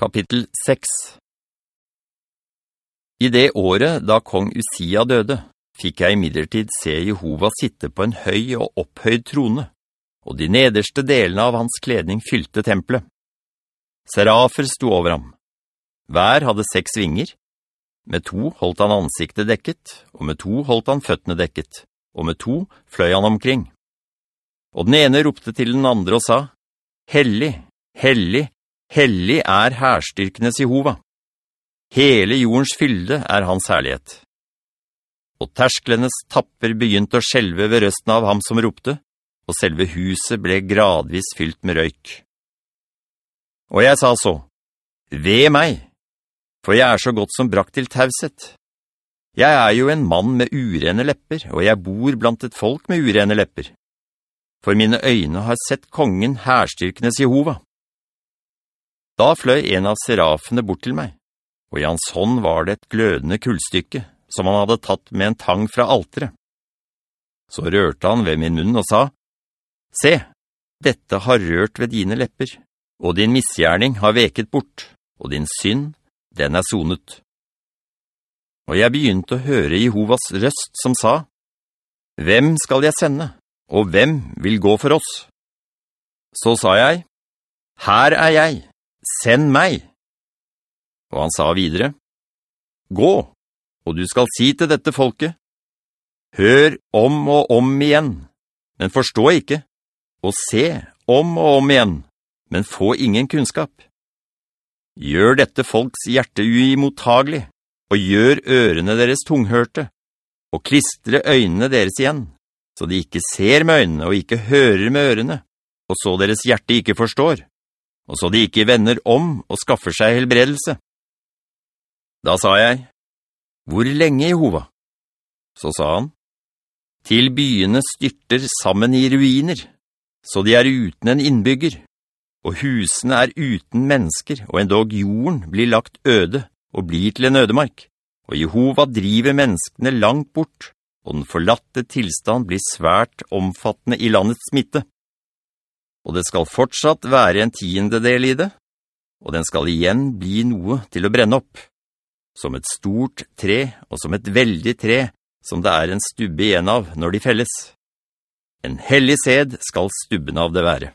Kapittel 6 I det året da kong Usia døde, fikk jeg imidlertid se Jehova sitte på en høy og opphøyd trone, og de nederste delene av hans kledning fylte tempelet. Serafer sto over ham. Hver hadde seks vinger. Med to holdt han ansiktet dekket, og med to holdt han føttene dekket, og med to fløy han omkring. Og den ene ropte til den andre og sa, «Hellig, hellig, Hellig er herstyrkenes Jehova. Hele jordens fylde er hans herlighet. Og tersklenes tapper begynte å skjelve ved røsten av ham som ropte, og selve huset ble gradvis fylt med røyk. Og jeg sa så, «Ved meg, for jeg er så godt som brakt til tauset. Jeg er jo en mann med urene lepper, og jeg bor blant et folk med urene lepper. For mine øyne har sett kongen herstyrkenes Jehova.» Da fløy en av serafene bort til meg, og i hans hånd var det et glødende kullstykke, som han hadde tatt med en tang fra altere. Så rørte han ved min munn og sa, «Se, dette har rørt ved dine lepper, og din misgjerning har veket bort, og din synd, den er sonet.» Og jeg begynte å høre Jehovas røst som sa, «Hvem skal jeg sende, og hvem vil gå for oss?» Så sa jeg, «Her er jeg, send meg. Og han sa videre, gå, og du skal si til dette folket, hør om og om igjen, men forstå ikke, og se om og om igjen, men få ingen kunnskap. Gjør dette folks hjerte uimottagelig, og gjør ørene deres tunghørte, og klistre øynene deres igjen, så de ikke ser med øynene og ikke hører med ørene, og så deres hjerte ikke forstår og så de ikke vender om og skaffer seg helbredelse. Da sa jeg, «Hvor lenge, Jehova?» Så sa han, «Til byene styrter sammen i ruiner, så de er uten en innbygger, og husene er uten mennesker, og endog jorden blir lagt øde og blir til en ødemark, og Jehova driver menneskene langt bort, og den forlatte tilstand blir svært omfattende i landets smitte og det skal fortsatt være en tiendedel i det, og den skal igjen bli noe til å brenne opp, som et stort tre og som et veldig tre, som det er en stubbe igjen av når de felles. En hellig sed skal stubben av det være.